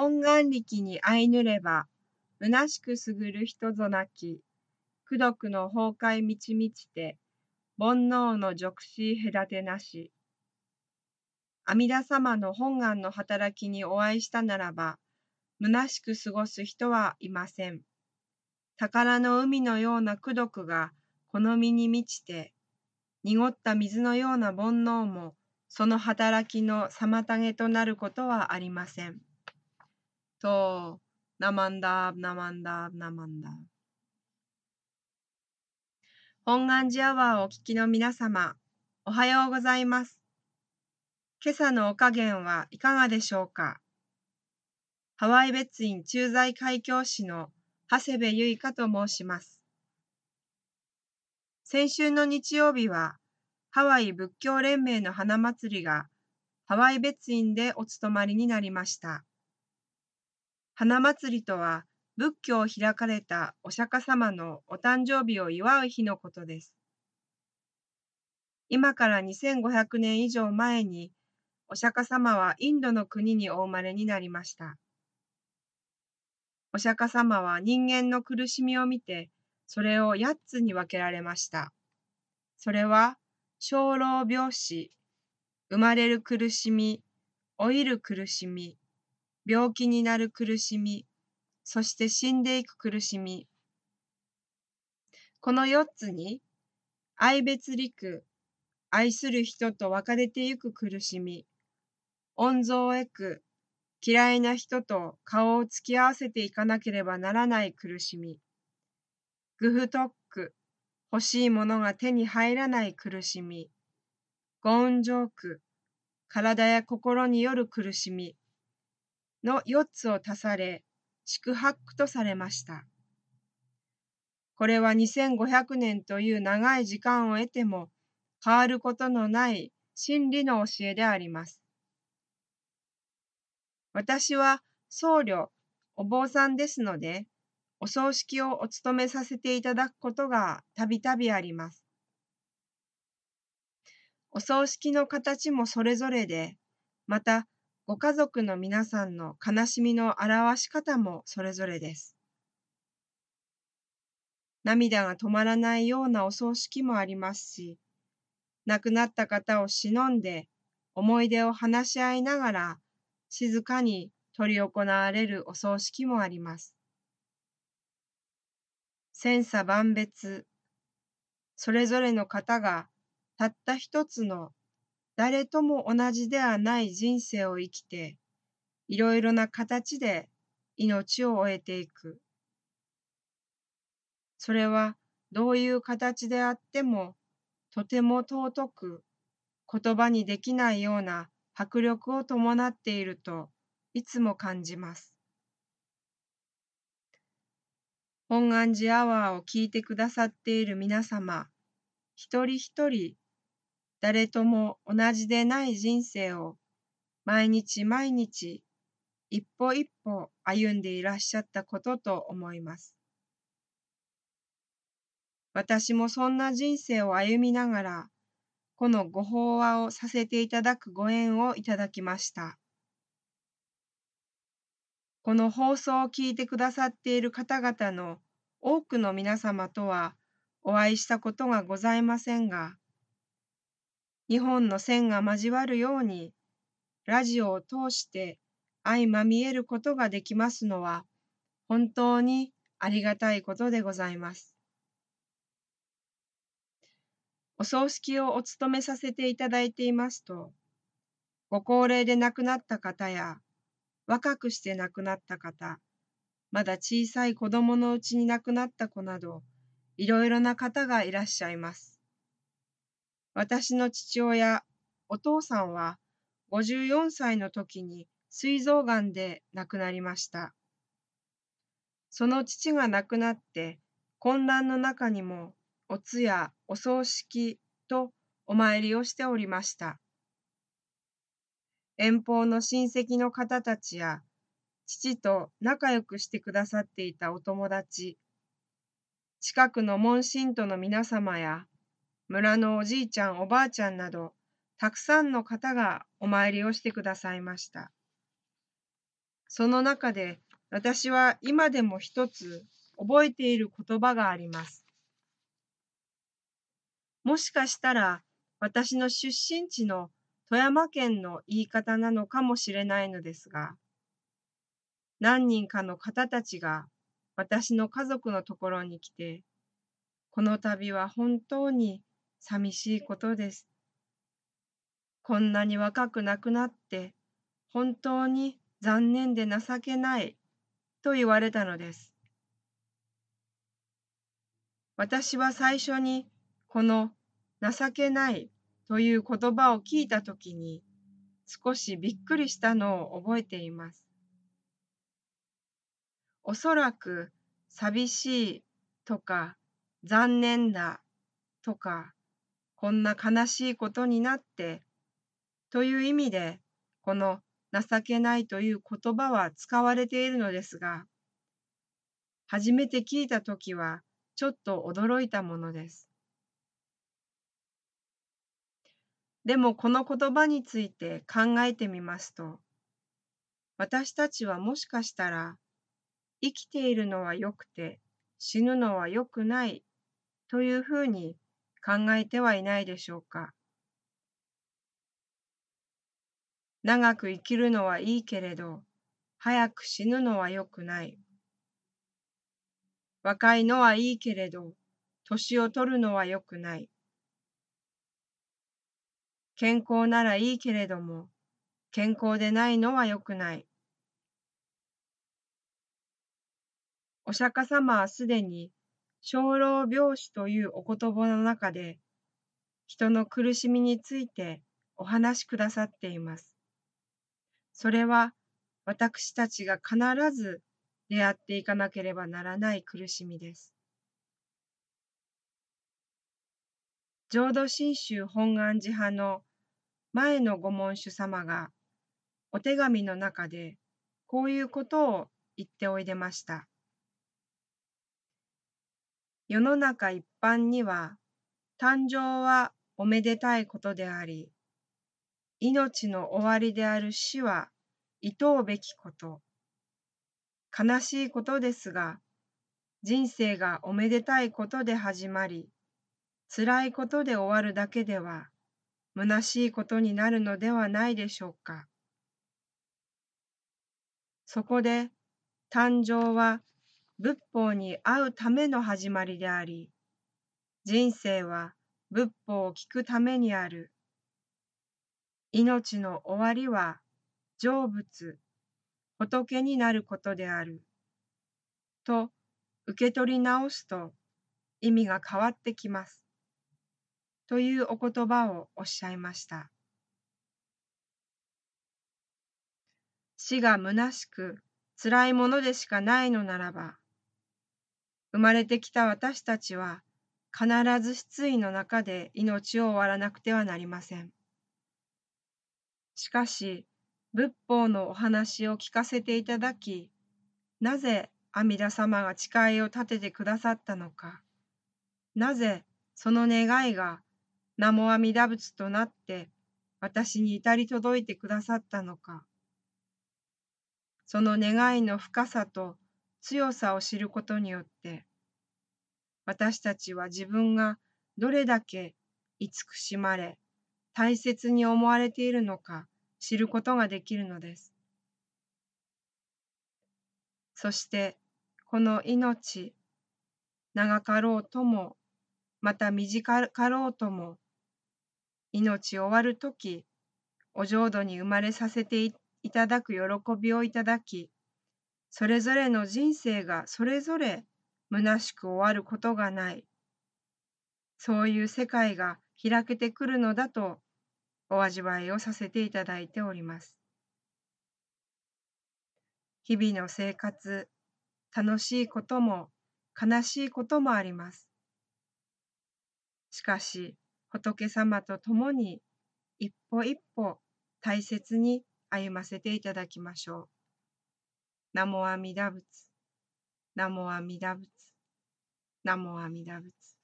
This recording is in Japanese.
本願力に相ぬれば、虚しくすぐる人ぞなき、苦毒の崩壊満ち満ちて、煩悩の俗死隔てなし。阿弥陀様の本願の働きにお会いしたならば、虚しく過ごす人はいません。宝の海のような功徳が好みに満ちて、濁った水のような煩悩もその働きの妨げとなることはありません。と、ナマンダー、ナマンダー、ナマンダー。本願寺アワーをお聞きの皆様、おはようございます。今朝のお加減はいかがでしょうか？ハワイ別院駐在海峡士の長谷部結香と申します。先週の日曜日は、ハワイ仏教連盟の花祭りがハワイ別院でお務まりになりました。花祭りとは、仏教を開かれたお釈迦様のお誕生日を祝う日のことです。今から2500年以上前に、お釈迦様はインドの国にお生まれになりました。お釈迦様は人間の苦しみを見て、それを8つに分けられました。それは、生老病死、生まれる苦しみ、老いる苦しみ、病気になる苦しみ、そして死んでいく苦しみ。この4つに、愛別陸、愛する人と別れてゆく苦しみ、温存を得く、嫌いな人と顔を突き合わせていかなければならない苦しみ。グフトック、欲しいものが手に入らない苦しみ。ゴーンジョーク、体や心による苦しみ。の4つを足され、宿泊とされました。これは2500年という長い時間を得ても変わることのない真理の教えであります。私は僧侶、お坊さんですので、お葬式をお務めさせていただくことがたびたびあります。お葬式の形もそれぞれで、またご家族の皆さんの悲しみの表し方もそれぞれです。涙が止まらないようなお葬式もありますし、亡くなった方を忍んで思い出を話し合いながら静かに執り行われるお葬式もあります。千差万別、それぞれの方がたった一つの誰とも同じではない人生を生きて、いろいろな形で命を終えていく。それはどういう形であっても、とても尊く言葉にできないような迫力を伴っているといつも感じます。本願寺アワーを聞いてくださっている皆様、一人一人、誰とも同じでない人生を毎日毎日、一歩一歩歩んでいらっしゃったことと思います。私もそんな人生を歩みながら、このご法話をさせていただくご縁をいただきました。この放送を聞いてくださっている方々の多くの皆様とはお会いしたことがございませんが、日本の線が交わるように、ラジオを通して相まみえることができますのは、本当にありがたいことでございます。お葬式をお務めさせていただいていますと、ご高齢で亡くなった方や、若くして亡くなった方、まだ小さい子供のうちに亡くなった子など、いろいろな方がいらっしゃいます。私の父親、お父さんは54歳の時に膵臓がんで亡くなりました。その父が亡くなって混乱の中にもお通夜、お葬式とお参りをしておりました。遠方の親戚の方たちや、父と仲良くしてくださっていたお友達、近くの門信徒の皆様や、村のおじいちゃんおばあちゃんなど、たくさんの方がお参りをしてくださいました。その中で私は今でも一つ覚えている言葉があります。もしかしたら私の出身地の富山県の言い方なのかもしれないのですが、何人かの方たちが私の家族のところに来て、この旅は本当に寂しいことです。こんなに若く亡くなって本当に残念で情けないと言われたのです。私は最初にこの情けないという言葉を聞いたときに少しびっくりしたのを覚えています。おそらく寂しいとか残念だとかこんな悲しいことになってという意味でこの情けないという言葉は使われているのですが初めて聞いたときはちょっと驚いたものです。でもこの言葉について考えてみますと私たちはもしかしたら生きているのは良くて死ぬのは良くないというふうに考えてはいないでしょうか。長く生きるのはいいけれど、早く死ぬのは良くない。若いのはいいけれど、年を取るのは良くない。健康ならいいけれども、健康でないのは良くない。お釈迦様はすでに生老病死というお言葉の中で人の苦しみについてお話しくださっています。それは私たちが必ず出会っていかなければならない苦しみです。浄土真宗本願寺派の前の御門主様がお手紙の中でこういうことを言っておいでました。世の中一般には誕生はおめでたいことであり、命の終わりである死は厭うべきこと。悲しいことですが、人生がおめでたいことで始まり、辛いことで終わるだけでは、虚しいことになるのではないでしょうか。そこで、誕生は仏法に会うための始まりであり、人生は仏法を聞くためにある。命の終わりは成仏、仏になることである。と受け取り直すと意味が変わってきます。というお言葉をおっしゃいました。死が虚しく辛いものでしかないのならば、生まれてきた私たちは必ず失意の中で命を終わらなくてはなりません。しかし、仏法のお話を聞かせていただき、なぜ阿弥陀様が誓いを立ててくださったのか、なぜその願いが南無阿弥陀仏となって私に至り届いてくださったのか、その願いの深さと強さを知ることによって、私たちは自分がどれだけ慈しまれ、大切に思われているのか知ることができるのです。そして、この命、長かろうとも、また短かろうとも、命終わるとき、お浄土に生まれさせていただく喜びをいただき、それぞれの人生がそれぞれ虚しく終わることがない。そういう世界が開けてくるのだとお味わいをさせていただいております。日々の生活、楽しいことも悲しいこともあります。しかし、仏様と共に一歩一歩大切に歩ませていただきましょう。ナモ阿弥陀仏。ナモ阿弥陀仏。ナモ阿弥陀仏。